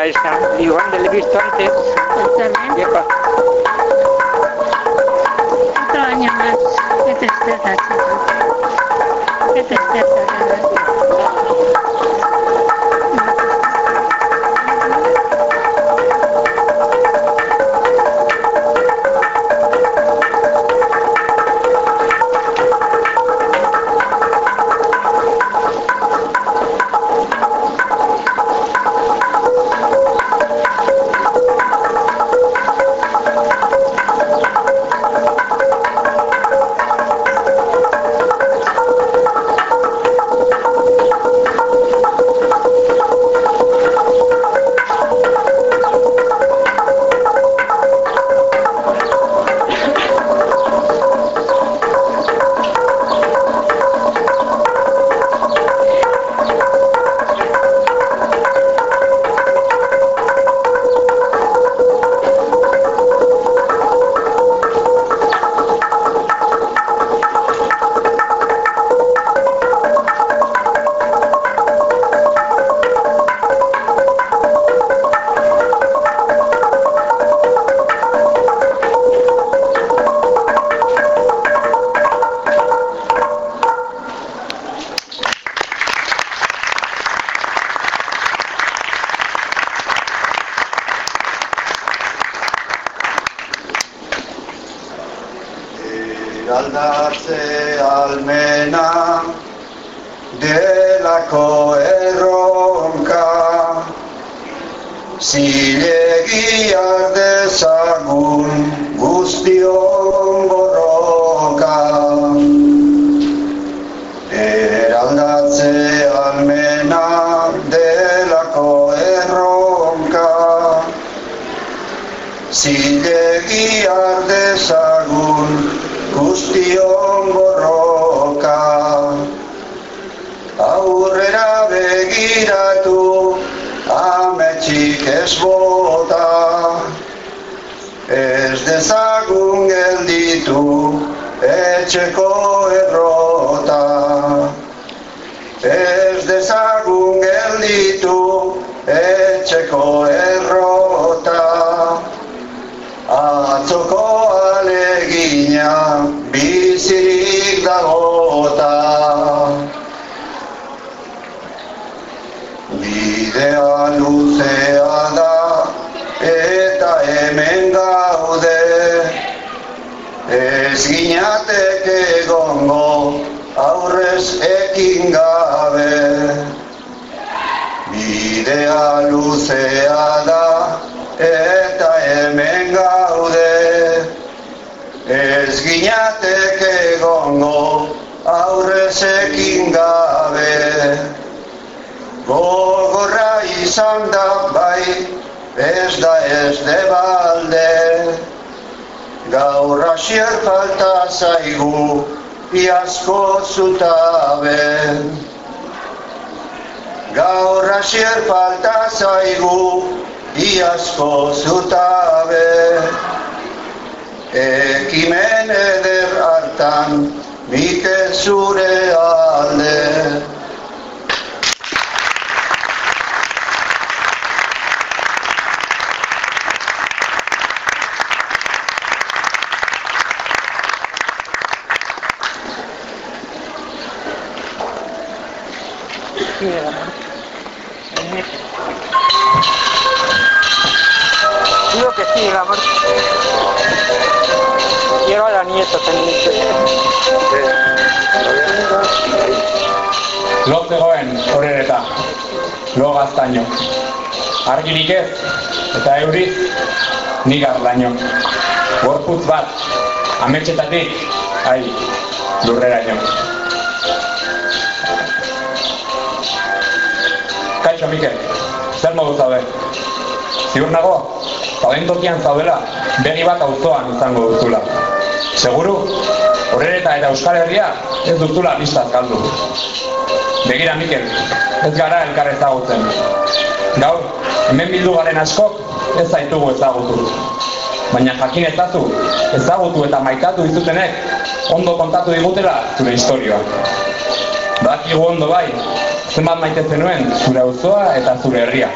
mira esa. Igual le he visto antes. También. Epa. Otro año más. Qué tristeza, chico. Qué tristeza, delako erronka. Zilegi ardezagun guztion begiratu ametsik ez bota Ez dezagun gelditu etxeko errota Ez dezagun gelditu etxeko errota Atzoko alegina bizirik dagota Luzea da eta hemen gaude. Ez ginateke egongo aurrez ekin gabe. Bidea luzea da eta hemen gaude. Ez ginateke egongo aurrez ekin gabe Gogorra izan da bai, ez da ez de balde. Gaur asier falta zaigu, iazko zutabe. Gaur asier falta zaigu, iazko zutabe. Ekimen eder hartan, mike zure Digo que sigue la muerte. Quiero a la nieta también. Lo zegoen horreta, lo gaztaino. Argirik ez, eta euriz, nik ardaino. Gorputz bat, ametsetatik, ai, lurrera jo. Kaixo, Mikel, zer modu zaude? Ziur nago, zauden tokian zaudela, begi bat auzoan izango duzula. Seguru, horreta eta Euskal Herria ez duzula pistaz galdu. Begira, Mikel, ez gara elkar ezagutzen. Gaur, hemen bildu garen askok ez zaitugu ezagutu. Baina jakin ezazu, ezagutu eta maitatu dizutenek ondo kontatu digutela zure historioa. Badakigu ondo bai, zenbat maite zenuen zure auzoa eta zure herria.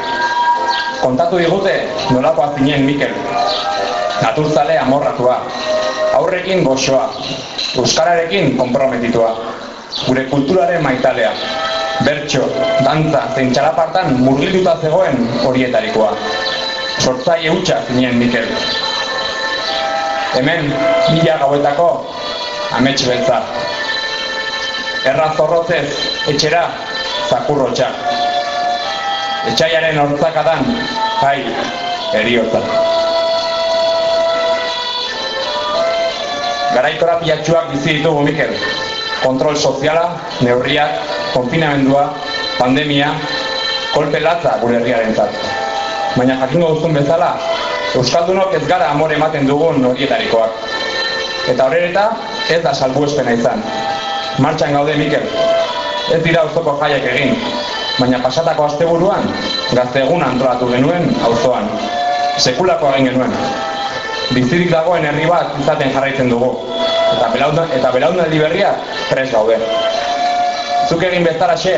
Kontatu digute nolakoa zinen Mikel. Naturzale amorratua. Aurrekin goxoa. Euskararekin konprometitua. Gure kulturaren maitalea. Bertxo, dantza, zein txalapartan murgilduta zegoen horietarikoa. Sortzaile hutsa zinen Mikel. Hemen, mila gauetako, amets beltza. Erra zorrotzez, etxera, zakurrotxa. Etxaiaren hortzakadan, jai, eriotza. Garaikora pilatxuak bizi ditugu, Mikel. Kontrol soziala, neurriak, konfinamendua, pandemia, kolpe latza gure herriarentzat. Baina jakingo duzun bezala, Euskaldunok ez gara amore ematen dugun horietarikoak. Eta horreta, ez da salbuespena izan. Martxan gaude, Mikel. Ez dira auzoko jaiak egin, baina pasatako asteburuan gazte egun antolatu genuen auzoan. Sekulako egin genuen. Bizirik dagoen herri bat izaten jarraitzen dugu. Eta belauna, eta belaunaldi berriak pres gaude. Zuk egin bezalaxe,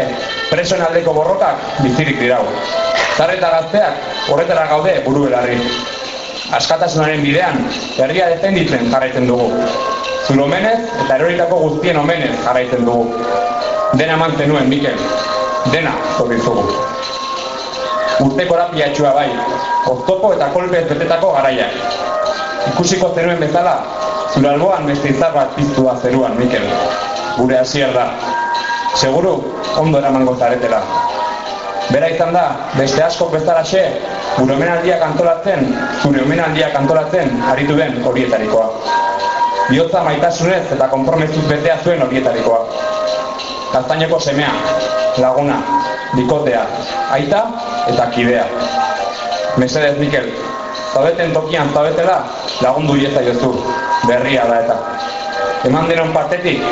presoen aldeko borrokak bizirik dirau. Zarreta gazteak horretara gaude buru belarri. Askatasunaren bidean, herria defenditzen jarraitzen dugu. Zure omenez eta eroritako guztien omenez jarraitzen dugu. Dena eman zenuen, Mikel. Dena zorrizugu. Urteko rapiatxua bai, oztopo eta kolpez betetako garaiak. Ikusiko zenuen bezala, zure alboan beste izar bat piztua zeruan, Mikel. Gure hasier da. Seguru, ondo eramango zaretela. Bera izan da, beste asko bezalaxe, gure omenaldiak antolatzen, zure omenaldiak antolatzen, aritu den horietarikoa. Biotza maitasunez eta konpromezuz betea zuen horietarikoa. Gaztaineko semea, laguna, bikotea, aita eta kidea. Mesedez, Mikel, zaudeten tokian zaudetela lagundu ieza jozu, berria da eta. Eman denon partetik,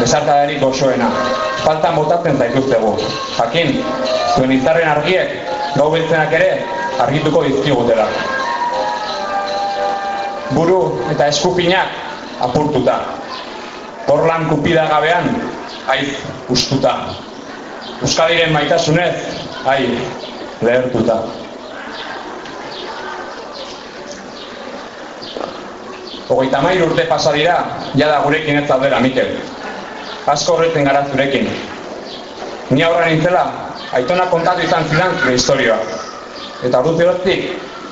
besarkadarik goxoena, faltan botatzen zaituztegu. Jakin, zuen izarren argiek, gau beltzenak ere, argituko dizkigutela. Buru eta eskupinak apurtuta. Porlan kupida gabean, aiz ustuta. Euskadiren maitasunez, ai, lehertuta. Hogeita mair urte pasa dira, jada gurekin ez zaudela, Mikel. Asko horretzen gara zurekin. Ni aurra nintzela, aitona kontatu izan zidan zure historioa. Eta ordu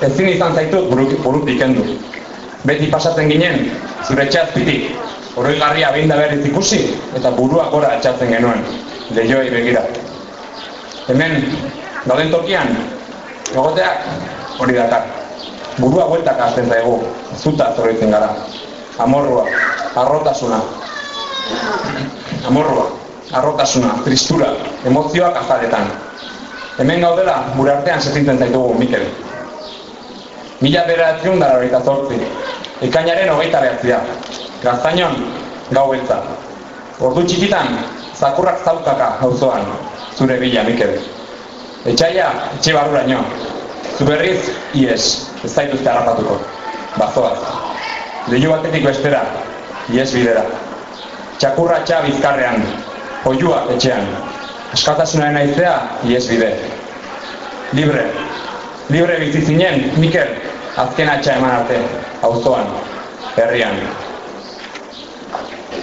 ezin izan zaitut burutik, kendu. Beti pasatzen ginen, zure txazpitik, horroi garria behin da berriz ikusi, eta buruak gora etxatzen genuen, lehioi begira. Hemen, gauden tokian, egoteak hori dakar. Burua bueltak azten zaigu, zuta zorritzen gara. Amorrua, arrotasuna. Amorrua, arrotasuna, tristura, emozioak azaletan. Hemen gaudela, gure artean sentitzen zaitugu, Mikel. Mila beratzen dara horita zortzi. Ekainaren hogeita behatzia. Gaztainon, gau beltza. Ordu txikitan, zakurrak zaukaka auzoan, zure bila, Mikel. Etxaia, etxe barruraino. Zu berriz, ies, ez zaituzte harrapatuko. Bazoaz. Leiu batetik bestera, ies bidera. Txakurra txa bizkarrean, oiua etxean. Askatasunaren aizea, ies bide. Libre, libre bizi zinen, Mikel, azken atxa eman arte, auzoan, herrian.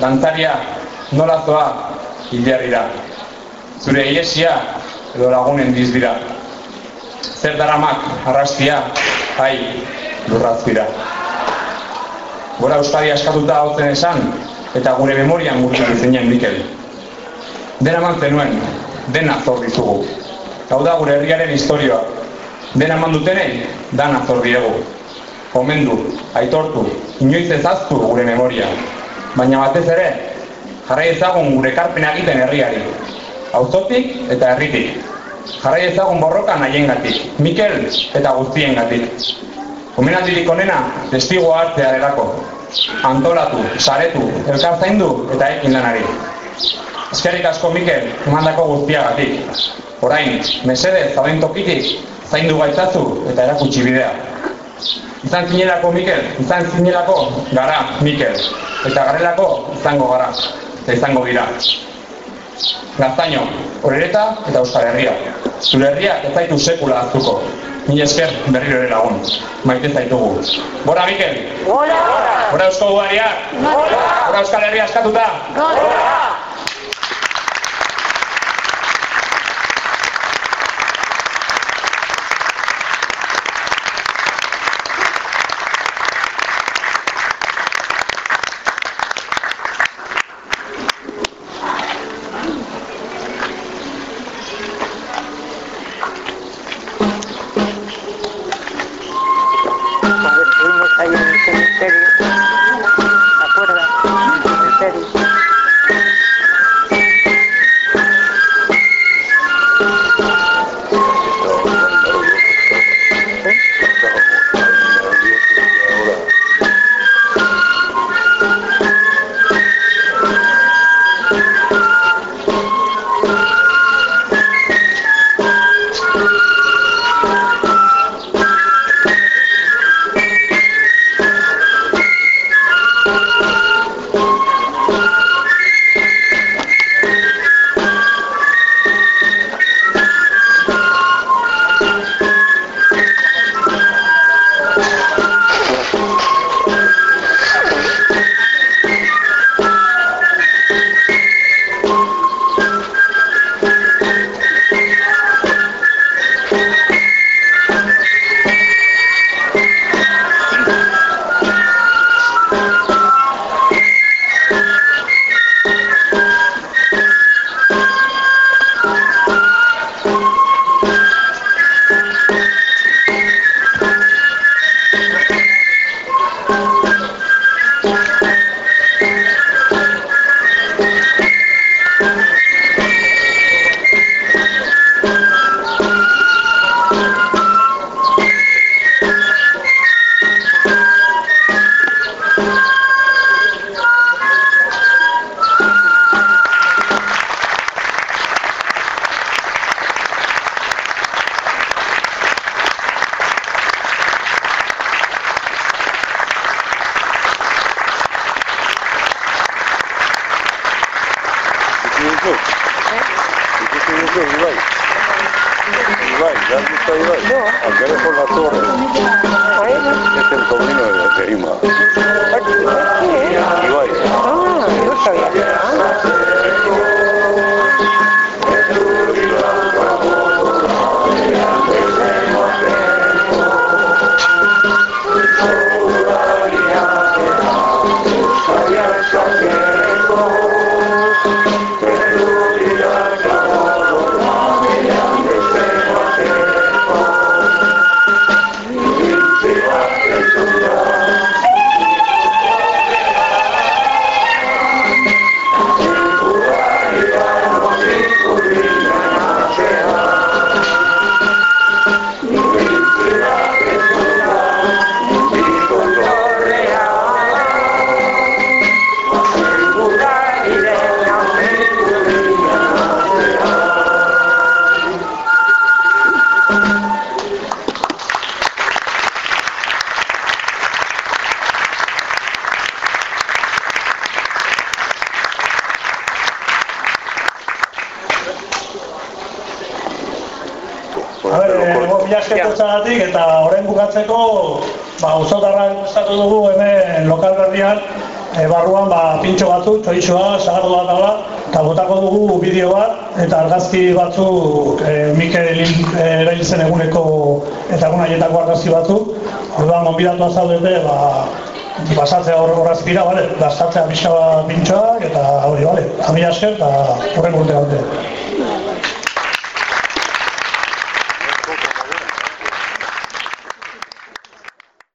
Dantzaria, nola zoa, hilarrira. Zure iesia, edo lagunen dizbira. Zer daramak, arrastia, ai, lurrazpira. Gora Euskadi askatuta hautzen esan, eta gure memorian gurtzen zinen, Mikel. Dena man zenuen, dena zor dizugu. Hau da gure herriaren historioa. Dena eman dutenei, dana zor diegu. Omendu, aitortu, inoiz ezaztu gure memoria. Baina batez ere, jarrai ezagun gure karpena egiten herriari. Auzotik eta herritik. Jarrai ezagun borroka nahiengatik, Mikel eta guztiengatik. Omenaldirik onena, testigoa hartzea erako. Antolatu, saretu, elkar zaindu eta ekin lanari. Eskerrik asko Mikel, emandako guztiagatik. Orain, mesedez, zauden tokitik, zaindu gaitzazu eta erakutsi bidea. Izan zinelako Mikel, izan zinelako gara Mikel. Eta garelako izango gara, eta izango dira. Gaztaino, horreta eta Euskal Herria. Zure herriak ez zaitu sekula aztuko. Mila esker berriro ere lagun. Maite zaitugu. Bora, Mikel! Gora! Bora Eusko Ugariak! Gora! Bora Euskal Herria askatuta! Gora! Cementerio, Ikusi duzu, Ibai? Ibai, ¿ya has visto a Ibai? No. Eres por la torre. Es el sobrino de. ¿sí? Ibai. Ah, sabía. Bukatzeko, ba, auzotarrak estatu dugu hemen lokal berrian, e, barruan ba, pintxo batzuk, txoitxoa, sagardo bat dala, eta botako dugu bideo bat, eta argazki batzuk e, Mikel hil- e, erail zen eguneko eta egun haietako argazki batzuk, orduan gonbidatu zaudete, ba, pasatzea hor horazkira, bale? Gastatzea pixka bat pintxoak eta hori, bale? Amila esker eta horren urte arte.